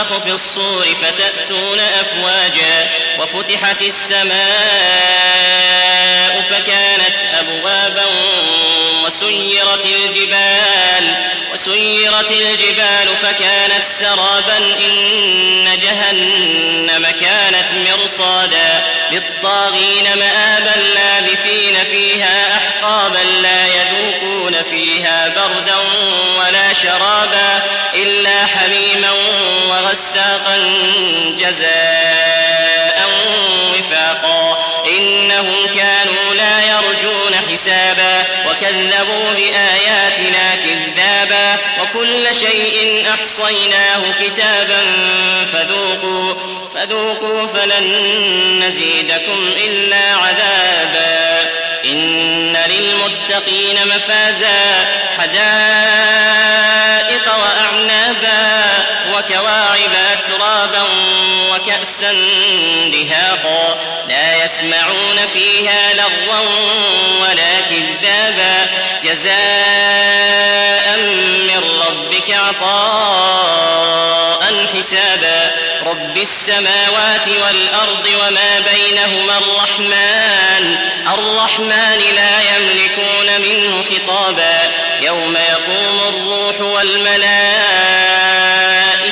ينفخ في الصور فتأتون أفواجا وفتحت السماء فكانت أبوابا وسيرت الجبال وسيرت الجبال فكانت سرابا إن جهنم كانت مرصادا للطاغين مآبا لابثين فيها أحقابا لا يذوقون فيها بردا ولا شرابا حميما وغساقا جزاء وفاقا. إنهم كانوا لا يرجون حسابا وكذبوا بآياتنا كذابا. وكل شيء أحصيناه كتابا فذوقوا فذوقوا فلن نزيدكم إلا عذابا. إن للمتقين مفازا. حدائق وكواعب أترابا وكأسا دهاقا لا يسمعون فيها لغوا ولا كذابا جزاء من ربك عطاء حسابا رب السماوات والأرض وما بينهما الرحمن الرحمن لا يملكون منه خطابا يوم يقوم الروح والملائكة